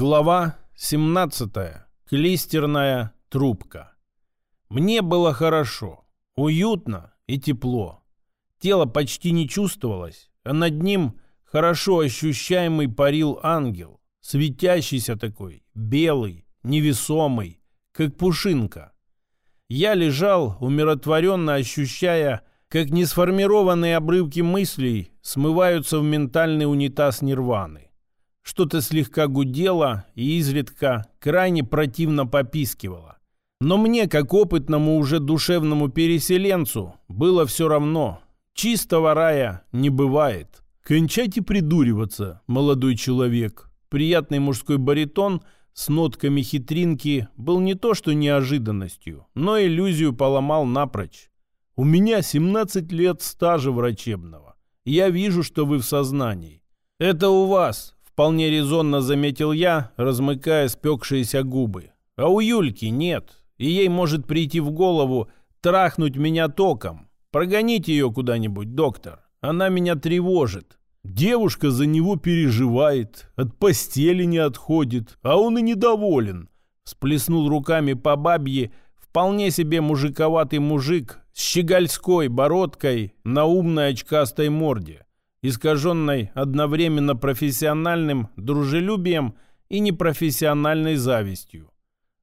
Глава 17. Клистерная трубка. Мне было хорошо, уютно и тепло. Тело почти не чувствовалось, а над ним хорошо ощущаемый парил ангел, светящийся такой, белый, невесомый, как пушинка. Я лежал, умиротворенно ощущая, как несформированные обрывки мыслей смываются в ментальный унитаз нирваны. Что-то слегка гудело и изредка крайне противно попискивало. Но мне, как опытному уже душевному переселенцу, было все равно. Чистого рая не бывает. «Кончайте придуриваться, молодой человек». Приятный мужской баритон с нотками хитринки был не то что неожиданностью, но иллюзию поломал напрочь. «У меня 17 лет стажа врачебного. Я вижу, что вы в сознании. Это у вас, Вполне резонно заметил я, размыкая спекшиеся губы. А у Юльки нет. И ей может прийти в голову трахнуть меня током. Прогоните ее куда-нибудь, доктор. Она меня тревожит. Девушка за него переживает, от постели не отходит, а он и недоволен. Сплеснул руками по бабье вполне себе мужиковатый мужик с щегольской бородкой на умной очкастой морде искаженной одновременно профессиональным дружелюбием и непрофессиональной завистью.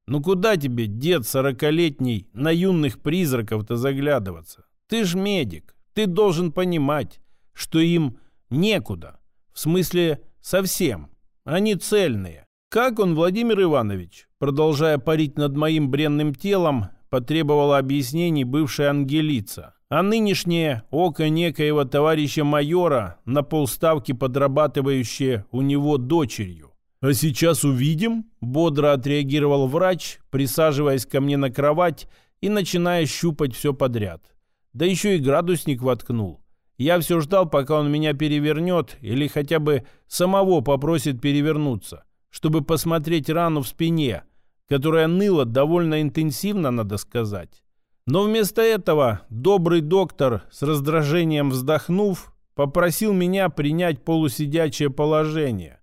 Ну куда тебе, дед сорокалетний, на юных призраков-то заглядываться? Ты ж медик, ты должен понимать, что им некуда. В смысле, совсем. Они цельные. Как он, Владимир Иванович, продолжая парить над моим бренным телом, потребовала объяснений бывшая ангелица а нынешнее око некоего товарища майора на полставки подрабатывающее у него дочерью. «А сейчас увидим», — бодро отреагировал врач, присаживаясь ко мне на кровать и начиная щупать все подряд. Да еще и градусник воткнул. Я все ждал, пока он меня перевернет или хотя бы самого попросит перевернуться, чтобы посмотреть рану в спине, которая ныла довольно интенсивно, надо сказать. Но вместо этого добрый доктор, с раздражением вздохнув, попросил меня принять полусидячее положение.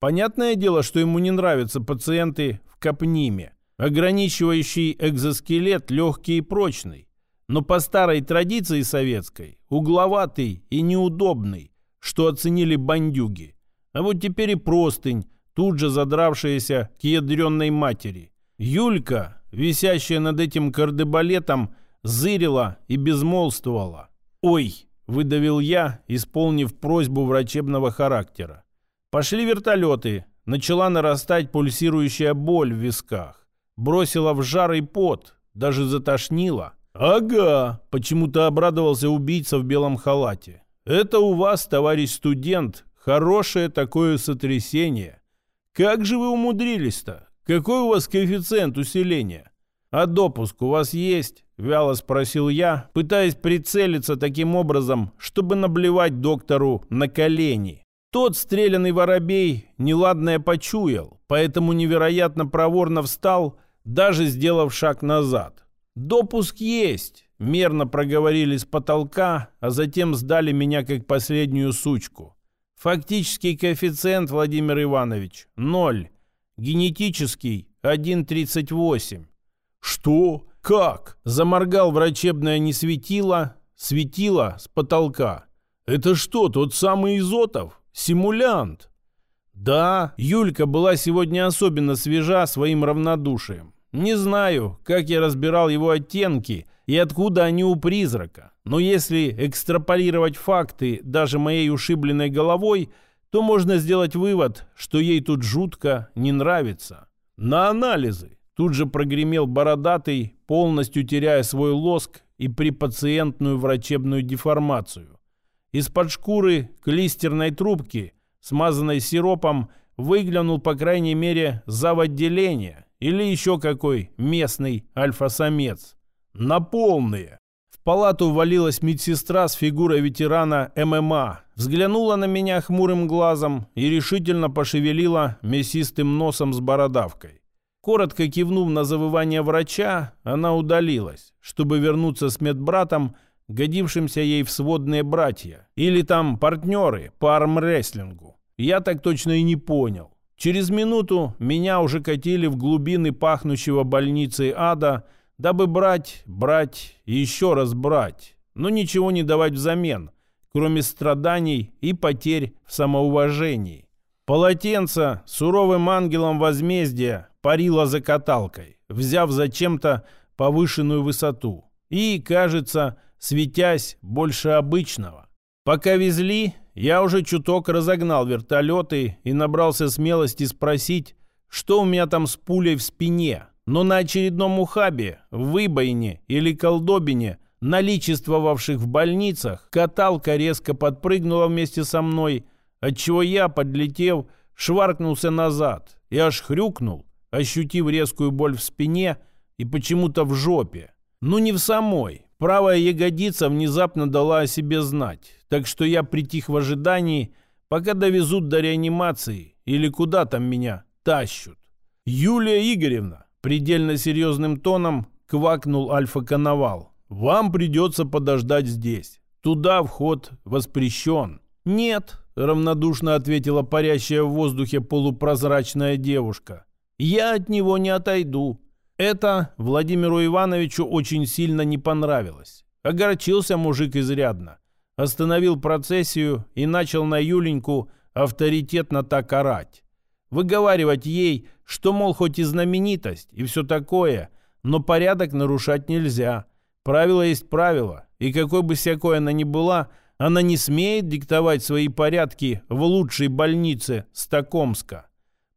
Понятное дело, что ему не нравятся пациенты в капниме, ограничивающий экзоскелет легкий и прочный, но по старой традиции советской, угловатый и неудобный, что оценили бандюги. А вот теперь и простынь, тут же задравшаяся к ядренной матери. Юлька, висящая над этим кардебалетом, зырила и безмолвствовала. «Ой!» — выдавил я, исполнив просьбу врачебного характера. «Пошли вертолеты!» Начала нарастать пульсирующая боль в висках. Бросила в жар и пот, даже затошнила. «Ага!» — почему-то обрадовался убийца в белом халате. «Это у вас, товарищ студент, хорошее такое сотрясение. Как же вы умудрились-то? «Какой у вас коэффициент усиления?» «А допуск у вас есть?» — вяло спросил я, пытаясь прицелиться таким образом, чтобы наблевать доктору на колени. Тот стрелянный воробей неладное почуял, поэтому невероятно проворно встал, даже сделав шаг назад. «Допуск есть!» — мерно проговорили с потолка, а затем сдали меня как последнюю сучку. «Фактический коэффициент, Владимир Иванович, ноль. Генетический 1.38. Что? Как? Заморгал врачебное не светило, светило с потолка. Это что, тот самый Изотов? Симулянт? Да, Юлька была сегодня особенно свежа своим равнодушием. Не знаю, как я разбирал его оттенки и откуда они у призрака. Но если экстраполировать факты даже моей ушибленной головой – то можно сделать вывод, что ей тут жутко не нравится. На анализы тут же прогремел бородатый, полностью теряя свой лоск и припациентную врачебную деформацию. Из-под шкуры клистерной трубки, смазанной сиропом, выглянул, по крайней мере, зав. отделения или еще какой местный альфа-самец. На полные палату ввалилась медсестра с фигурой ветерана ММА, взглянула на меня хмурым глазом и решительно пошевелила мясистым носом с бородавкой. Коротко кивнув на завывание врача, она удалилась, чтобы вернуться с медбратом, годившимся ей в сводные братья, или там партнеры по армрестлингу. Я так точно и не понял. Через минуту меня уже катили в глубины пахнущего больницы ада, дабы брать, брать и еще раз брать, но ничего не давать взамен, кроме страданий и потерь в самоуважении. Полотенце суровым ангелом возмездия парило за каталкой, взяв зачем-то повышенную высоту и, кажется, светясь больше обычного. Пока везли, я уже чуток разогнал вертолеты и набрался смелости спросить, что у меня там с пулей в спине. Но на очередном ухабе, в выбоине или колдобине, наличествовавших в больницах, каталка резко подпрыгнула вместе со мной, отчего я, подлетев, шваркнулся назад и аж хрюкнул, ощутив резкую боль в спине и почему-то в жопе. Ну не в самой. Правая ягодица внезапно дала о себе знать так что я притих в ожидании, пока довезут до реанимации или куда там меня тащут. Юлия Игоревна, предельно серьезным тоном квакнул Альфа-Коновал. Вам придется подождать здесь. Туда вход воспрещен. Нет, равнодушно ответила парящая в воздухе полупрозрачная девушка. Я от него не отойду. Это Владимиру Ивановичу очень сильно не понравилось. Огорчился мужик изрядно остановил процессию и начал на Юленьку авторитетно так орать. Выговаривать ей, что, мол, хоть и знаменитость, и все такое, но порядок нарушать нельзя. Правило есть правило, и какой бы всякой она ни была, она не смеет диктовать свои порядки в лучшей больнице Стокомска.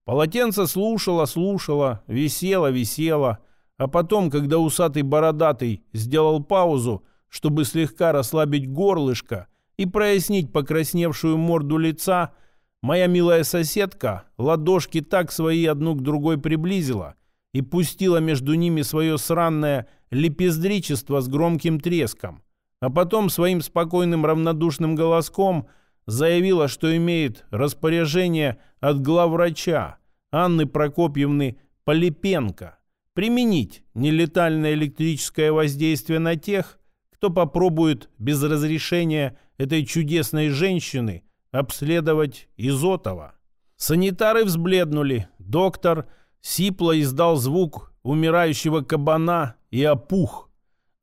Полотенце слушала, слушала, висела, висела, а потом, когда усатый бородатый сделал паузу, чтобы слегка расслабить горлышко и прояснить покрасневшую морду лица, моя милая соседка ладошки так свои одну к другой приблизила и пустила между ними свое сранное лепездричество с громким треском, а потом своим спокойным равнодушным голоском заявила, что имеет распоряжение от главврача Анны Прокопьевны Полипенко применить нелетальное электрическое воздействие на тех, кто попробует без разрешения этой чудесной женщины обследовать Изотова. Санитары взбледнули. Доктор сипло издал звук умирающего кабана и опух.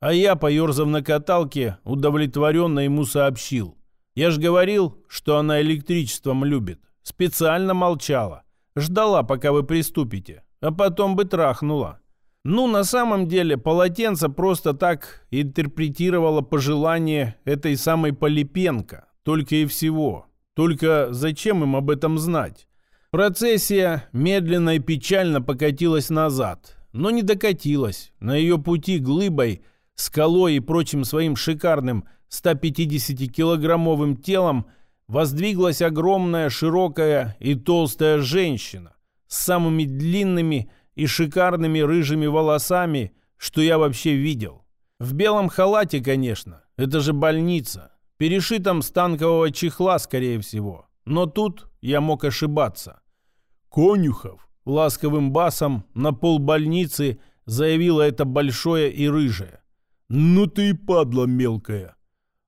А я, поерзав на каталке, удовлетворенно ему сообщил. Я ж говорил, что она электричеством любит. Специально молчала. Ждала, пока вы приступите. А потом бы трахнула. Ну, на самом деле, полотенце просто так интерпретировало пожелание этой самой Полипенко. Только и всего. Только зачем им об этом знать? Процессия медленно и печально покатилась назад. Но не докатилась. На ее пути глыбой, скалой и прочим своим шикарным 150-килограммовым телом воздвиглась огромная, широкая и толстая женщина с самыми длинными и шикарными рыжими волосами, что я вообще видел. В белом халате, конечно, это же больница. Перешитом с танкового чехла, скорее всего. Но тут я мог ошибаться. «Конюхов!» — ласковым басом на пол больницы заявила это большое и рыжее. «Ну ты и падла мелкая!»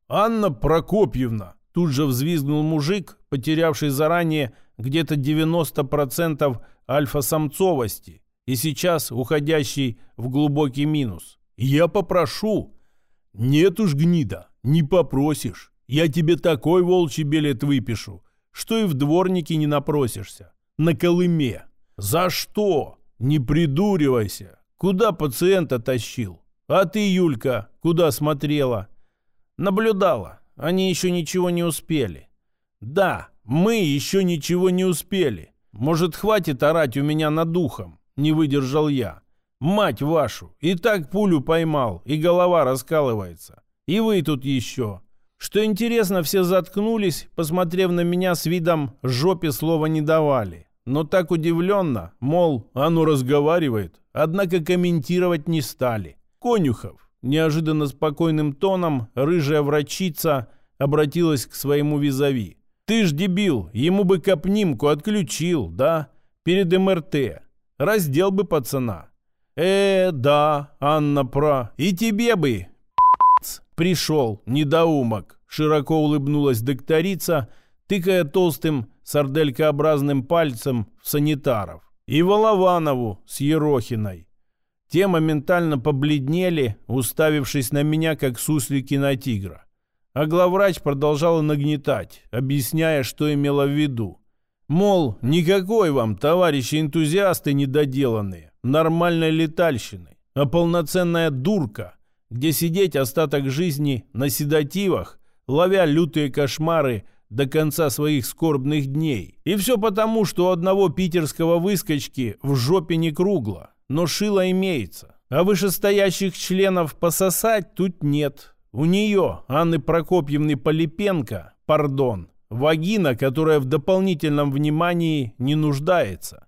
«Анна Прокопьевна!» Тут же взвизгнул мужик, потерявший заранее где-то 90% альфа-самцовости и сейчас уходящий в глубокий минус. «Я попрошу». «Нет уж, гнида, не попросишь. Я тебе такой волчий билет выпишу, что и в дворнике не напросишься. На Колыме». «За что?» «Не придуривайся. Куда пациента тащил? А ты, Юлька, куда смотрела?» «Наблюдала. Они еще ничего не успели». «Да, мы еще ничего не успели. Может, хватит орать у меня над духом? не выдержал я. «Мать вашу! И так пулю поймал, и голова раскалывается. И вы тут еще!» Что интересно, все заткнулись, посмотрев на меня с видом «жопе слова не давали». Но так удивленно, мол, оно разговаривает, однако комментировать не стали. Конюхов, неожиданно спокойным тоном, рыжая врачица обратилась к своему визави. «Ты ж дебил, ему бы капнимку отключил, да? Перед МРТ. Раздел бы пацана. Э, да, Анна Пра, и тебе бы, пришел, недоумок. Широко улыбнулась докторица, тыкая толстым сарделькообразным пальцем в санитаров, и Волованову с Ерохиной. Те моментально побледнели, уставившись на меня, как суслики на тигра. А главврач продолжала нагнетать, объясняя, что имела в виду. Мол, никакой вам, товарищи энтузиасты недоделанные, нормальной летальщины, а полноценная дурка, где сидеть остаток жизни на седативах, ловя лютые кошмары до конца своих скорбных дней. И все потому, что у одного питерского выскочки в жопе не кругло, но шило имеется. А вышестоящих членов пососать тут нет. У нее, Анны Прокопьевны Полипенко, пардон, вагина, которая в дополнительном внимании не нуждается.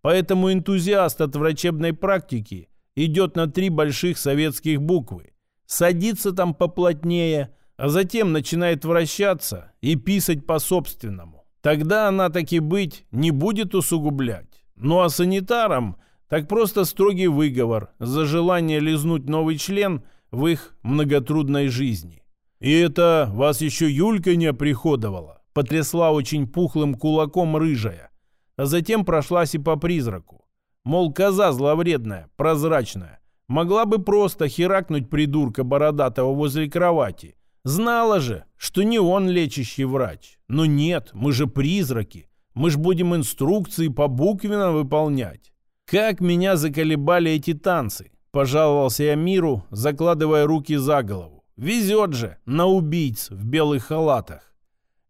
Поэтому энтузиаст от врачебной практики идет на три больших советских буквы. Садится там поплотнее, а затем начинает вращаться и писать по-собственному. Тогда она таки быть не будет усугублять. Ну а санитарам так просто строгий выговор за желание лизнуть новый член в их многотрудной жизни. И это вас еще Юлька не оприходовала, потрясла очень пухлым кулаком рыжая, а затем прошлась и по призраку. Мол, коза зловредная, прозрачная, могла бы просто херакнуть придурка бородатого возле кровати. Знала же, что не он лечащий врач. Но нет, мы же призраки. Мы ж будем инструкции по буквенно выполнять. Как меня заколебали эти танцы. Пожаловался я миру, закладывая руки за голову. Везет же на убийц в белых халатах.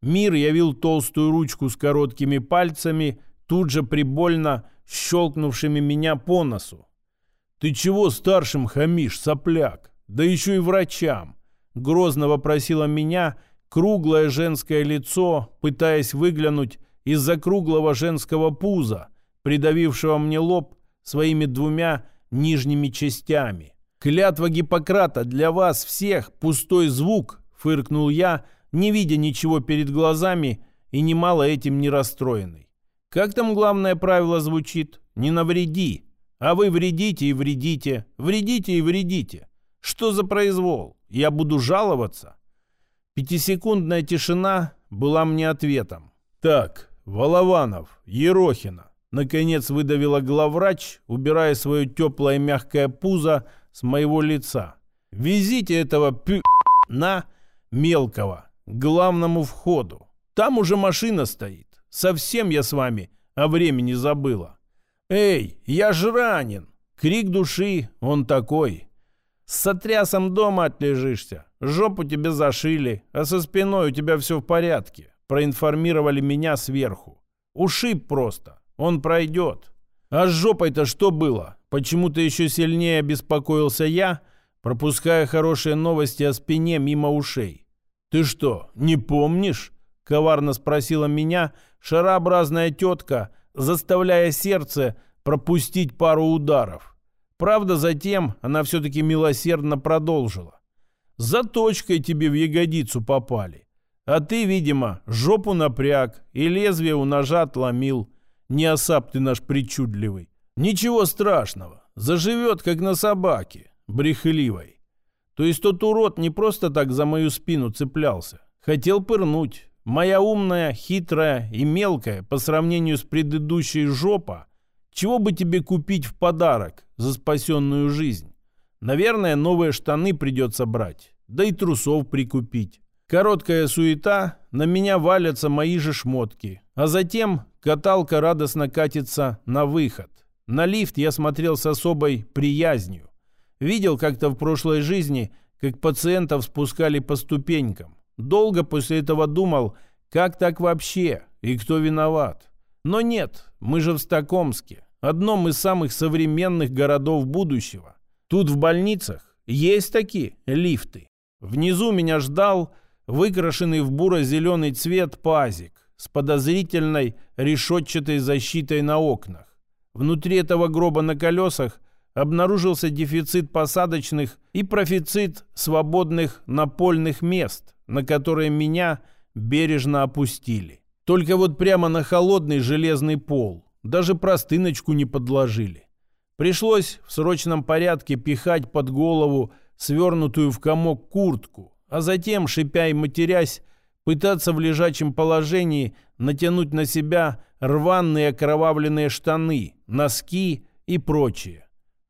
Мир явил толстую ручку с короткими пальцами, тут же прибольно щелкнувшими меня по носу. «Ты чего старшим хамишь, сопляк? Да еще и врачам!» Грозно вопросила меня круглое женское лицо, пытаясь выглянуть из-за круглого женского пуза, придавившего мне лоб своими двумя нижними частями. «Клятва Гиппократа для вас всех пустой звук!» — фыркнул я, не видя ничего перед глазами и немало этим не расстроенный. «Как там главное правило звучит? Не навреди. А вы вредите и вредите, вредите и вредите. Что за произвол? Я буду жаловаться?» Пятисекундная тишина была мне ответом. «Так, Волованов, Ерохина, Наконец выдавила главврач, убирая свое теплое мягкое пузо с моего лица. «Везите этого пи... на мелкого к главному входу. Там уже машина стоит. Совсем я с вами о времени забыла. Эй, я ж ранен!» Крик души, он такой. С сотрясом дома отлежишься. Жопу тебе зашили, а со спиной у тебя все в порядке. Проинформировали меня сверху. Ушиб просто. Он пройдет. А с жопой-то что было? Почему-то еще сильнее обеспокоился я, пропуская хорошие новости о спине мимо ушей. «Ты что, не помнишь?» — коварно спросила меня шарообразная тетка, заставляя сердце пропустить пару ударов. Правда, затем она все-таки милосердно продолжила. «Заточкой тебе в ягодицу попали. А ты, видимо, жопу напряг и лезвие у ножа отломил. Не осап ты наш причудливый. Ничего страшного. Заживет, как на собаке. Брехливой. То есть тот урод не просто так за мою спину цеплялся. Хотел пырнуть. Моя умная, хитрая и мелкая по сравнению с предыдущей жопа. Чего бы тебе купить в подарок за спасенную жизнь? Наверное, новые штаны придется брать. Да и трусов прикупить. Короткая суета, на меня валятся мои же шмотки. А затем Каталка радостно катится на выход. На лифт я смотрел с особой приязнью. Видел как-то в прошлой жизни, как пациентов спускали по ступенькам. Долго после этого думал, как так вообще и кто виноват. Но нет, мы же в Стокомске, одном из самых современных городов будущего. Тут в больницах есть такие лифты. Внизу меня ждал выкрашенный в буро-зеленый цвет пазик с подозрительной решетчатой защитой на окнах. Внутри этого гроба на колесах обнаружился дефицит посадочных и профицит свободных напольных мест, на которые меня бережно опустили. Только вот прямо на холодный железный пол. Даже простыночку не подложили. Пришлось в срочном порядке пихать под голову свернутую в комок куртку, а затем, шипя и матерясь, пытаться в лежачем положении натянуть на себя рваные окровавленные штаны, носки и прочее.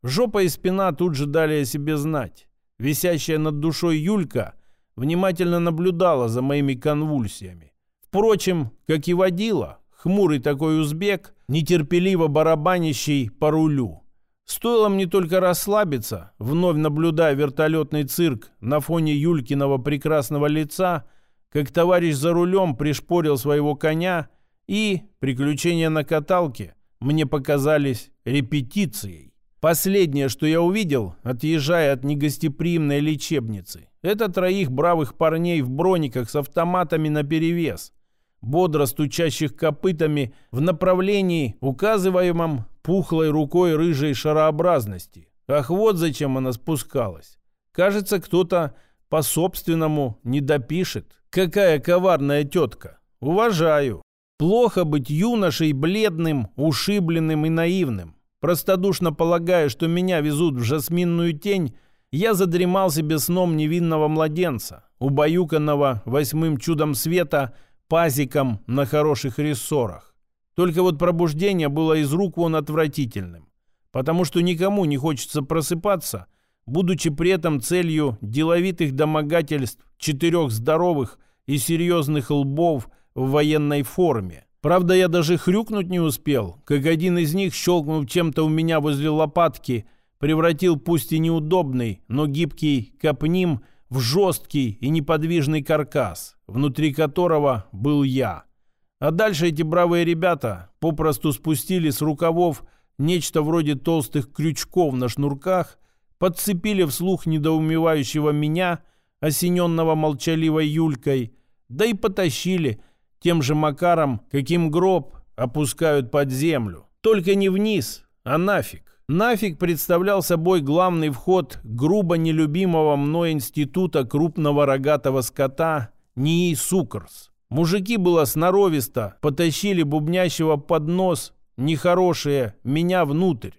Жопа и спина тут же дали о себе знать. Висящая над душой Юлька внимательно наблюдала за моими конвульсиями. Впрочем, как и водила, хмурый такой узбек, нетерпеливо барабанящий по рулю. Стоило мне только расслабиться, вновь наблюдая вертолетный цирк на фоне Юлькиного прекрасного лица, как товарищ за рулем пришпорил своего коня, и приключения на каталке мне показались репетицией. Последнее, что я увидел, отъезжая от негостеприимной лечебницы, это троих бравых парней в брониках с автоматами наперевес, бодро стучащих копытами в направлении, указываемом пухлой рукой рыжей шарообразности. Ах, вот зачем она спускалась. Кажется, кто-то по-собственному не допишет. Какая коварная тетка. Уважаю. Плохо быть юношей бледным, ушибленным и наивным. Простодушно полагая, что меня везут в жасминную тень, я задремал себе сном невинного младенца, убаюканного восьмым чудом света пазиком на хороших рессорах. Только вот пробуждение было из рук вон отвратительным, потому что никому не хочется просыпаться, будучи при этом целью деловитых домогательств четырех здоровых и серьезных лбов в военной форме. Правда, я даже хрюкнуть не успел, как один из них, щелкнув чем-то у меня возле лопатки, превратил пусть и неудобный, но гибкий капним в жесткий и неподвижный каркас, внутри которого был я. А дальше эти бравые ребята попросту спустили с рукавов нечто вроде толстых крючков на шнурках, подцепили вслух недоумевающего меня, осененного молчаливой Юлькой, да и потащили тем же макаром, каким гроб опускают под землю. Только не вниз, а нафиг. Нафиг представлял собой главный вход грубо нелюбимого мной института крупного рогатого скота НИИ Сукрс. Мужики было сноровисто, потащили бубнящего под нос, нехорошие, меня внутрь.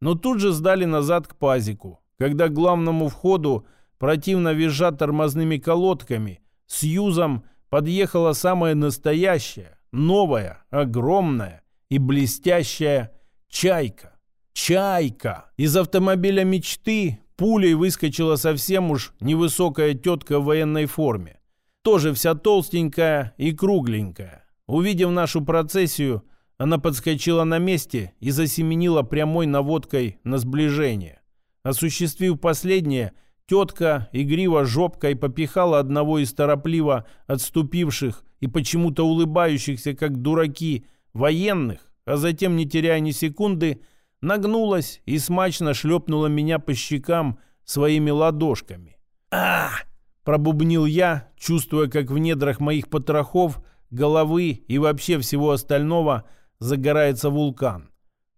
Но тут же сдали назад к пазику, когда главному входу, противно визжа тормозными колодками, с юзом подъехала самая настоящая, новая, огромная и блестящая чайка. Чайка! Из автомобиля мечты пулей выскочила совсем уж невысокая тетка в военной форме тоже вся толстенькая и кругленькая. Увидев нашу процессию, она подскочила на месте и засеменила прямой наводкой на сближение. Осуществив последнее, тетка игриво жопкой попихала одного из торопливо отступивших и почему-то улыбающихся, как дураки, военных, а затем, не теряя ни секунды, нагнулась и смачно шлепнула меня по щекам своими ладошками. «Ах!» Пробубнил я, чувствуя, как в недрах моих потрохов, головы и вообще всего остального загорается вулкан.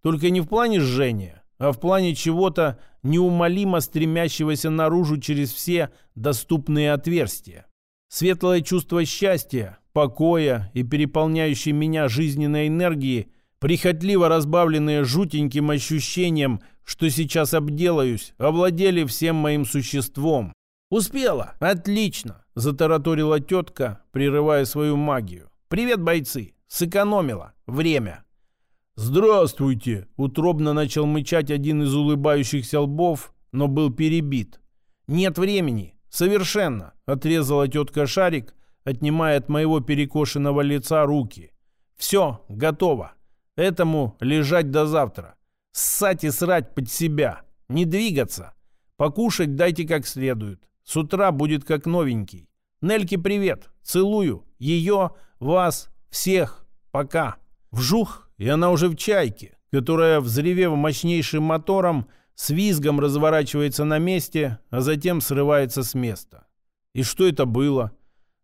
Только не в плане жжения, а в плане чего-то неумолимо стремящегося наружу через все доступные отверстия. Светлое чувство счастья, покоя и переполняющей меня жизненной энергии, прихотливо разбавленные жутеньким ощущением, что сейчас обделаюсь, овладели всем моим существом, «Успела! Отлично!» – затараторила тетка, прерывая свою магию. «Привет, бойцы! Сэкономила! Время!» «Здравствуйте!» – утробно начал мычать один из улыбающихся лбов, но был перебит. «Нет времени! Совершенно!» – отрезала тетка Шарик, отнимая от моего перекошенного лица руки. «Все, готово! Этому лежать до завтра! Ссать и срать под себя! Не двигаться! Покушать дайте как следует! С утра будет как новенький. Нельке привет. Целую. Ее, вас, всех. Пока. Вжух, и она уже в чайке, которая, взревев мощнейшим мотором, с визгом разворачивается на месте, а затем срывается с места. И что это было?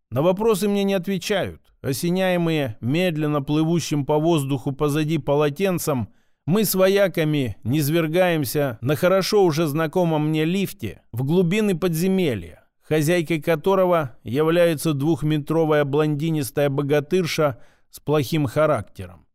На вопросы мне не отвечают. Осеняемые медленно плывущим по воздуху позади полотенцем – мы с вояками низвергаемся на хорошо уже знакомом мне лифте в глубины подземелья, хозяйкой которого является двухметровая блондинистая богатырша с плохим характером.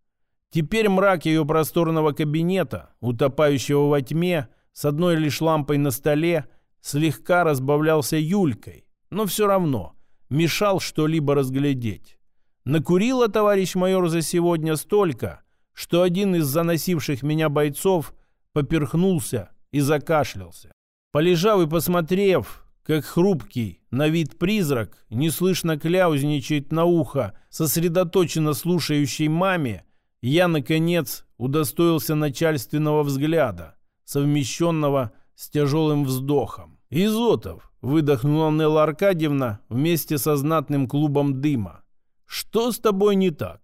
Теперь мрак ее просторного кабинета, утопающего во тьме, с одной лишь лампой на столе, слегка разбавлялся Юлькой. Но все равно мешал что-либо разглядеть. Накурила товарищ майор за сегодня столько, что один из заносивших меня бойцов поперхнулся и закашлялся. Полежав и посмотрев, как хрупкий на вид призрак неслышно кляузничает на ухо сосредоточенно слушающей маме, я, наконец, удостоился начальственного взгляда, совмещенного с тяжелым вздохом. «Изотов!» — выдохнула Нелла Аркадьевна вместе со знатным клубом дыма. «Что с тобой не так?»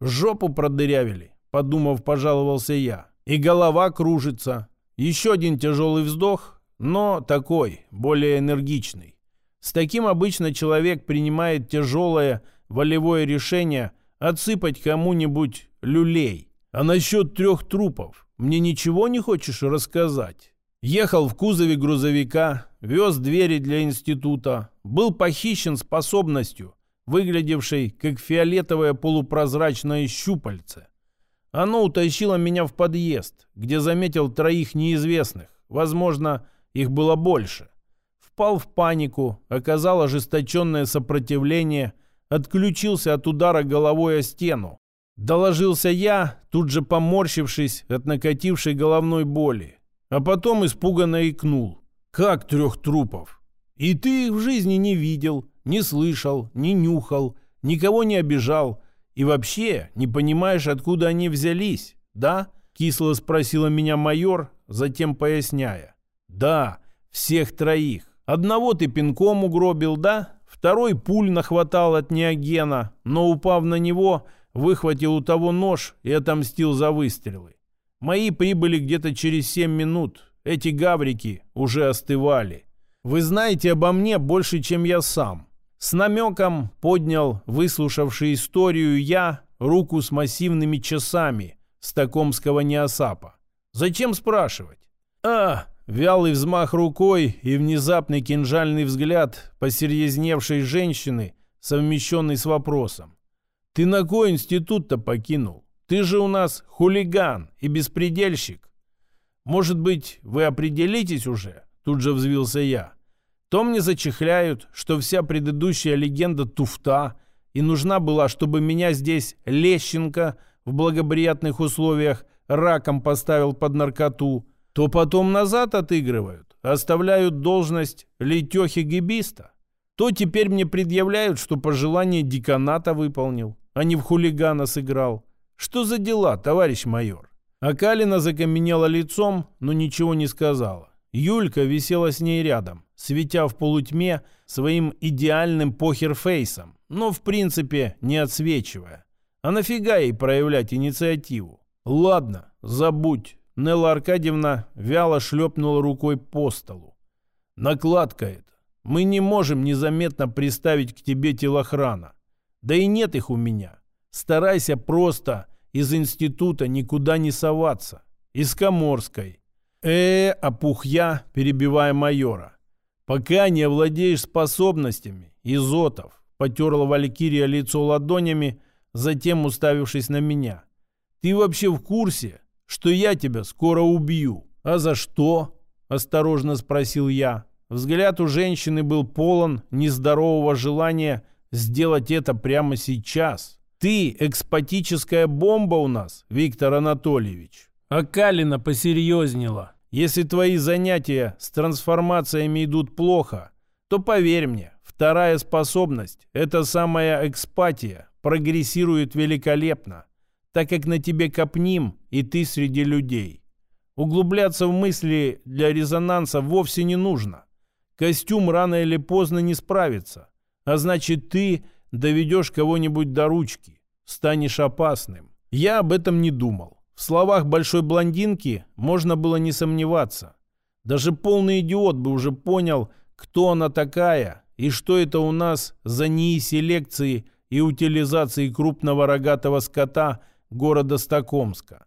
«Жопу продырявили», — подумав, пожаловался я. «И голова кружится». Еще один тяжелый вздох, но такой, более энергичный. С таким обычно человек принимает тяжелое волевое решение отсыпать кому-нибудь люлей. А насчет трех трупов мне ничего не хочешь рассказать? Ехал в кузове грузовика, вез двери для института, был похищен способностью, выглядевшей как фиолетовое полупрозрачное щупальце. Оно утащило меня в подъезд, где заметил троих неизвестных, возможно, их было больше. Впал в панику, оказал ожесточенное сопротивление, отключился от удара головой о стену. Доложился я, тут же поморщившись от накатившей головной боли. А потом испуганно икнул. «Как трех трупов? И ты их в жизни не видел, не слышал, не нюхал, никого не обижал. И вообще не понимаешь, откуда они взялись, да?» Кисло спросила меня майор, затем поясняя. Да, всех троих. Одного ты пинком угробил, да? Второй пуль нахватал от неогена, но, упав на него, выхватил у того нож и отомстил за выстрелы. Мои прибыли где-то через семь минут. Эти гаврики уже остывали. Вы знаете обо мне больше, чем я сам. С намеком поднял выслушавший историю я руку с массивными часами с Токомского неосапа. Зачем спрашивать? А, Вялый взмах рукой и внезапный кинжальный взгляд посерьезневшей женщины, совмещенный с вопросом. «Ты на кой институт-то покинул? Ты же у нас хулиган и беспредельщик. Может быть, вы определитесь уже?» Тут же взвился я. То мне зачехляют, что вся предыдущая легенда туфта, и нужна была, чтобы меня здесь Лещенко в благоприятных условиях раком поставил под наркоту, то потом назад отыгрывают, оставляют должность летехи-гибиста. То теперь мне предъявляют, что пожелание деканата выполнил, а не в хулигана сыграл. Что за дела, товарищ майор? Акалина закаменела лицом, но ничего не сказала. Юлька висела с ней рядом, светя в полутьме своим идеальным похерфейсом, но в принципе не отсвечивая. А нафига ей проявлять инициативу? Ладно, забудь. Нелла Аркадьевна вяло шлепнула рукой по столу. «Накладка это. Мы не можем незаметно приставить к тебе телохрана. Да и нет их у меня. Старайся просто из института никуда не соваться. Из Коморской. э опух я, перебивая майора. Пока не овладеешь способностями, Изотов, потерла Валькирия лицо ладонями, затем уставившись на меня. Ты вообще в курсе, что я тебя скоро убью. А за что? Осторожно спросил я. Взгляд у женщины был полон нездорового желания сделать это прямо сейчас. Ты экспатическая бомба у нас, Виктор Анатольевич. А Калина посерьезнела. Если твои занятия с трансформациями идут плохо, то поверь мне, вторая способность, эта самая экспатия, прогрессирует великолепно так как на тебе копним, и ты среди людей. Углубляться в мысли для резонанса вовсе не нужно. Костюм рано или поздно не справится, а значит ты доведешь кого-нибудь до ручки, станешь опасным. Я об этом не думал. В словах большой блондинки можно было не сомневаться. Даже полный идиот бы уже понял, кто она такая и что это у нас за НИИ селекции и утилизации крупного рогатого скота города Стокомска.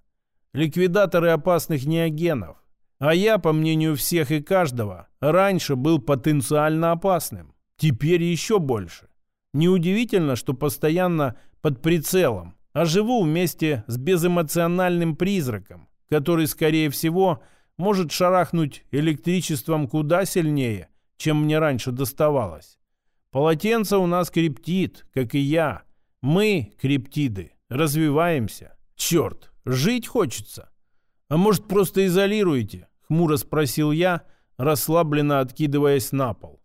Ликвидаторы опасных неогенов. А я, по мнению всех и каждого, раньше был потенциально опасным. Теперь еще больше. Неудивительно, что постоянно под прицелом, а живу вместе с безэмоциональным призраком, который, скорее всего, может шарахнуть электричеством куда сильнее, чем мне раньше доставалось. Полотенце у нас криптид, как и я. Мы, криптиды, развиваемся. Черт, жить хочется. А может, просто изолируете? Хмуро спросил я, расслабленно откидываясь на пол.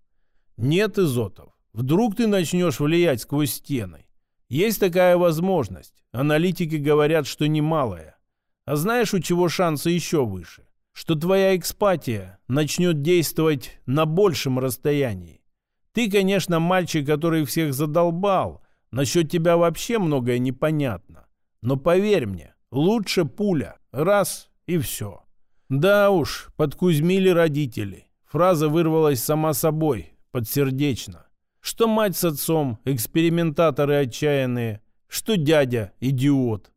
Нет, Изотов. Вдруг ты начнешь влиять сквозь стены. Есть такая возможность. Аналитики говорят, что немалая. А знаешь, у чего шансы еще выше? Что твоя экспатия начнет действовать на большем расстоянии. Ты, конечно, мальчик, который всех задолбал. Насчет тебя вообще многое непонятно. Но поверь мне, лучше пуля. Раз и все. Да уж, подкузмили родители. Фраза вырвалась сама собой, подсердечно. Что мать с отцом, экспериментаторы отчаянные, что дядя, идиот.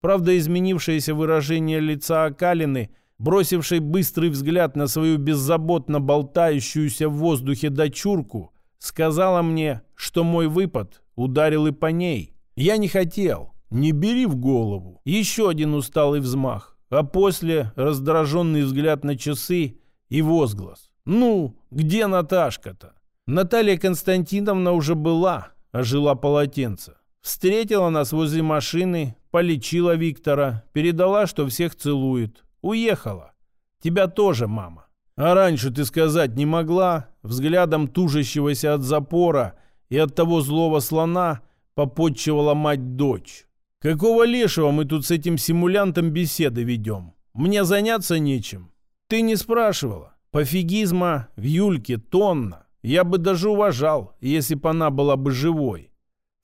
Правда, изменившееся выражение лица Акалины, бросившей быстрый взгляд на свою беззаботно болтающуюся в воздухе дочурку, сказала мне, что мой выпад ударил и по ней. Я не хотел. Не бери в голову. Еще один усталый взмах, а после раздраженный взгляд на часы и возглас. «Ну, где Наташка-то?» Наталья Константиновна уже была, ожила полотенце. Встретила нас возле машины, полечила Виктора, передала, что всех целует. Уехала. Тебя тоже, мама. А раньше ты сказать не могла, взглядом тужащегося от запора и от того злого слона попотчевала мать дочь. Какого лешего мы тут с этим симулянтом беседы ведем? Мне заняться нечем. Ты не спрашивала. Пофигизма в Юльке тонна. Я бы даже уважал, если бы она была бы живой.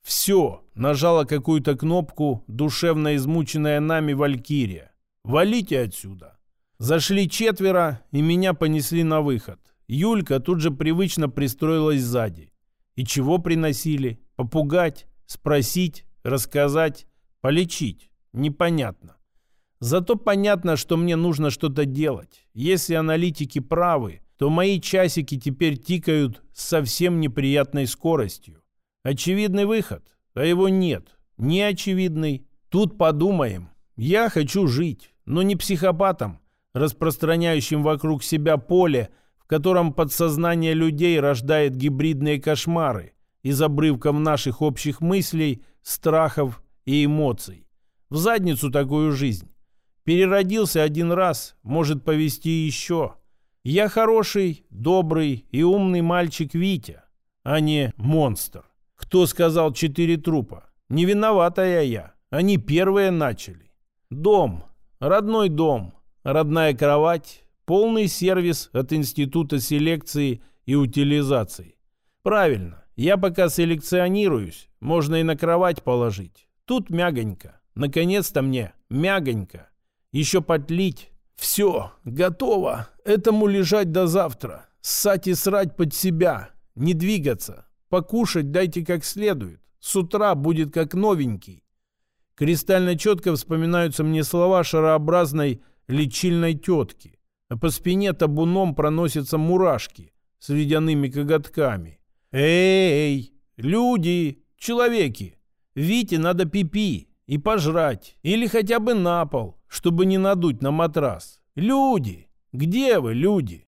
Все, нажала какую-то кнопку, душевно измученная нами Валькирия. Валите отсюда. Зашли четверо, и меня понесли на выход. Юлька тут же привычно пристроилась сзади. И чего приносили? Попугать? Спросить? Рассказать? Полечить? Непонятно. Зато понятно, что мне нужно что-то делать. Если аналитики правы, то мои часики теперь тикают с совсем неприятной скоростью. Очевидный выход, а его нет. Не очевидный. Тут подумаем. Я хочу жить, но не психопатом, распространяющим вокруг себя поле, котором подсознание людей рождает гибридные кошмары из обрывков наших общих мыслей, страхов и эмоций. В задницу такую жизнь. Переродился один раз, может повести еще. Я хороший, добрый и умный мальчик Витя, а не монстр. Кто сказал четыре трупа? Не виноватая я. Они первые начали. Дом. Родной дом. Родная кровать. Полный сервис от Института селекции и утилизации. Правильно. Я пока селекционируюсь. Можно и на кровать положить. Тут мягонько. Наконец-то мне мягонько. Еще подлить все, готово. Этому лежать до завтра. Ссать и срать под себя. Не двигаться. Покушать дайте как следует. С утра будет как новенький. Кристально четко вспоминаются мне слова шарообразной лечильной тетки. А по спине табуном проносятся мурашки с ледяными коготками. Эй, люди, человеки, Вите надо пипи и пожрать. Или хотя бы на пол чтобы не надуть на матрас. Люди! Где вы, люди?